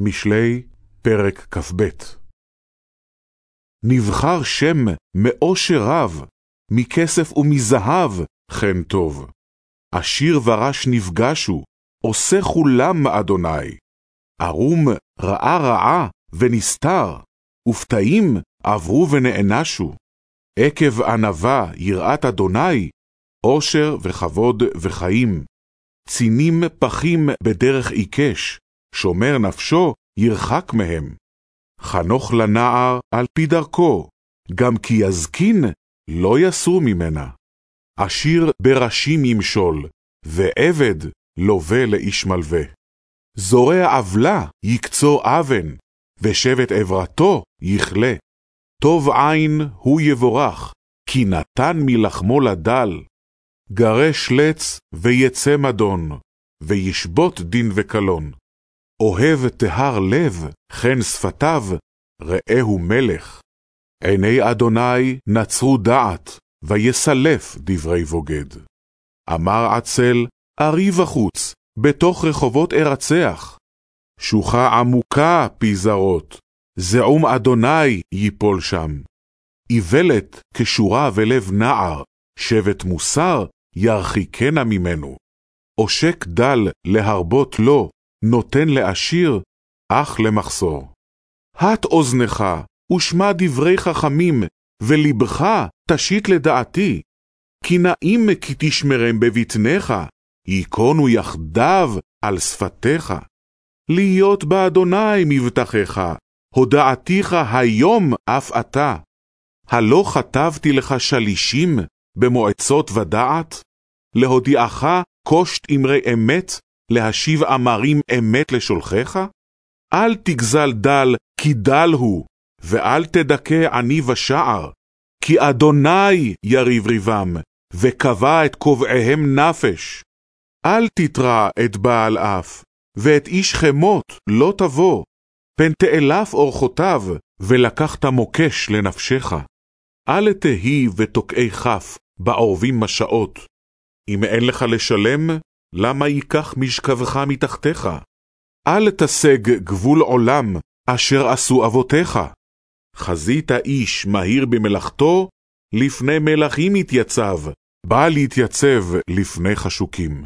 משלי, פרק כ"ב נבחר שם מאושר רב, מכסף ומזהב, כן טוב. עשיר ורש נפגשו, עושה כולם אדוני. ערום ראה רעה ונסתר, ופתאים עברו ונענשו. עקב ענווה יראת אדוני, עושר וכבוד וחיים. צינים פחים בדרך עיקש, שומר נפשו ירחק מהם. חנוך לנער על פי דרכו, גם כי יזקין לא יסור ממנה. עשיר בראשים ימשול, ועבד לווה לאיש מלווה. זורע עוולה יקצור אבן, ושבט עברתו יכלה. טוב עין הוא יבורך, כי נתן מלחמו לדל. גרש לץ ויצא מדון, וישבות דין וקלון. אוהב טהר לב, כן שפתיו, ראהו מלך. עיני אדוני נצרו דעת, ויסלף דברי בוגד. אמר עצל, ארי בחוץ, בתוך רחובות ארצח. שוחה עמוקה פי זרות, זעום אדוני ייפול שם. איוולת כשורה ולב נער, שבט מוסר ירחיקנה ממנו. עושק דל להרבות לו, נותן לעשיר, אך למחסור. הט אוזנך, ושמע דברי חכמים, ולבך תשית לדעתי. כי נעים כי תשמרם בבטנך, ייכונו יחדיו על שפתיך. להיות באדוני מבטחך, הודעתיך היום אף אתה. הלא כתבתי לך שלישים במועצות ודעת? להודיעך קושט אמרי אמת, להשיב אמרים אמת לשולחיך? אל תגזל דל, כי דל הוא, ואל תדכא עני ושער, כי אדוני יריב ריבם, וקבע את קובעיהם נפש. אל תתרע את בעל אף, ואת איש חמות לא תבוא, פן תאלף אורחותיו, ולקחת מוקש לנפשך. אל תהי ותוקעי כף, בעורבים משעות. אם אין לך לשלם, למה ייקח משכבך מתחתיך? אל תשג גבול עולם, אשר עשו אבותיך. חזית איש מהיר במלאכתו, לפני מלכים יתייצב, בא להתייצב לפני חשוקים.